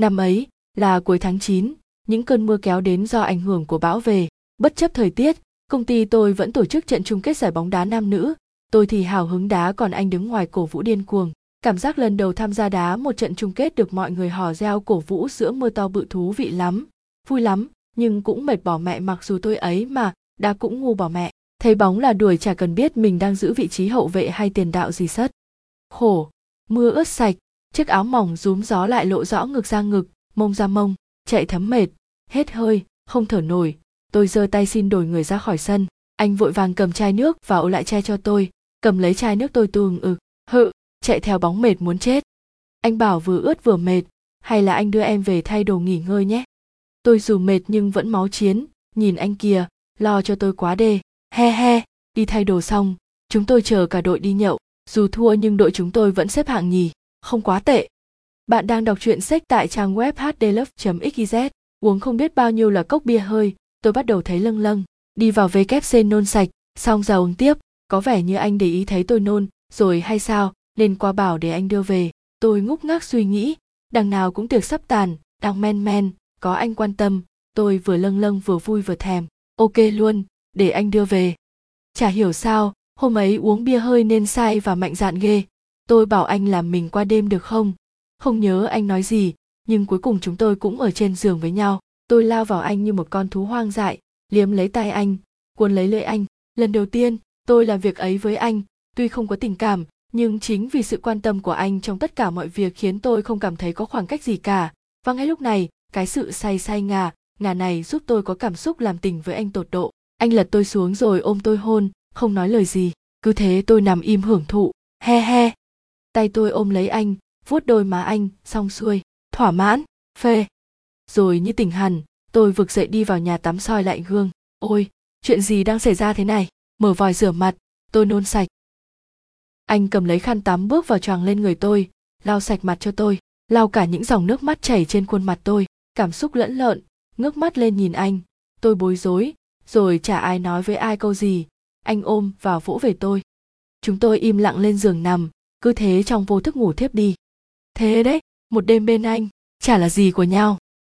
Năm ấy, là cuối tháng 9, những cơn mưa kéo đến do ảnh hưởng của bão về. Bất chấp thời tiết, công ty tôi vẫn tổ chức trận chung kết giải bóng đá nam nữ. Tôi thì hào hứng đá còn anh đứng ngoài cổ vũ điên cuồng. Cảm giác lần đầu tham gia đá một trận chung kết được mọi người hò reo cổ vũ giữa mưa to bự thú vị lắm. Vui lắm, nhưng cũng mệt bỏ mẹ mặc dù tôi ấy mà, đá cũng ngu bỏ mẹ. Thấy bóng là đuổi chả cần biết mình đang giữ vị trí hậu vệ hay tiền đạo gì sất. Khổ, mưa ướt sạch, chiếc áo mỏng rúm gió lại lộ rõ ngực ra ngực, mông ra mông, chạy thấm mệt, hết hơi, không thở nổi. Tôi giơ tay xin đổi người ra khỏi sân. Anh vội vàng cầm chai nước và ô lại chai cho tôi, cầm lấy chai nước tôi tuồng ực, hự, chạy theo bóng mệt muốn chết. Anh bảo vừa ướt vừa mệt, hay là anh đưa em về thay đồ nghỉ ngơi nhé. Tôi dù mệt nhưng vẫn máu chiến, nhìn anh kìa, lo cho tôi quá đê. He he, đi thay đồ xong, chúng tôi chờ cả đội đi nhậu, dù thua nhưng đội chúng tôi vẫn xếp hạng nhì, không quá tệ. Bạn đang đọc truyện sách tại trang web hdlove.xyz, uống không biết bao nhiêu là cốc bia hơi, tôi bắt đầu thấy lâng lâng, đi vào WC nôn sạch, xong giờ uống tiếp, có vẻ như anh để ý thấy tôi nôn, rồi hay sao, nên qua bảo để anh đưa về. Tôi ngúc ngác suy nghĩ, đằng nào cũng tiệc sắp tàn, đang men men, có anh quan tâm, tôi vừa lâng lâng vừa vui vừa thèm. Ok luôn, để anh đưa về. Chả hiểu sao, hôm ấy uống bia hơi nên sai và mạnh dạn ghê. Tôi bảo anh làm mình qua đêm được không? Không nhớ anh nói gì, nhưng cuối cùng chúng tôi cũng ở trên giường với nhau. Tôi lao vào anh như một con thú hoang dại, liếm lấy tay anh, cuốn lấy lưỡi anh. Lần đầu tiên, tôi làm việc ấy với anh, tuy không có tình cảm, nhưng chính vì sự quan tâm của anh trong tất cả mọi việc khiến tôi không cảm thấy có khoảng cách gì cả. Và ngay lúc này, cái sự say say ngà, ngà này giúp tôi có cảm xúc làm tình với anh tột độ anh lật tôi xuống rồi ôm tôi hôn không nói lời gì cứ thế tôi nằm im hưởng thụ he he tay tôi ôm lấy anh, vuốt đôi má anh, xong xuôi, thỏa mãn, phê. Rồi như tỉnh hẳn, tôi vực dậy đi vào nhà tắm soi lại gương. Ôi, chuyện gì đang xảy ra thế này? Mở vòi rửa mặt, tôi nôn sạch. Anh cầm lấy khăn tắm bước vào choàng lên người tôi, lau sạch mặt cho tôi, lau cả những dòng nước mắt chảy trên khuôn mặt tôi. Cảm xúc lẫn lợn ngước mắt lên nhìn anh. Tôi bối rối, rồi chả ai nói với ai câu gì. Anh ôm và vỗ về tôi. Chúng tôi im lặng lên giường nằm cứ thế trong vô thức ngủ thiếp đi. Thế đấy, một đêm bên anh, chả là gì của nhau.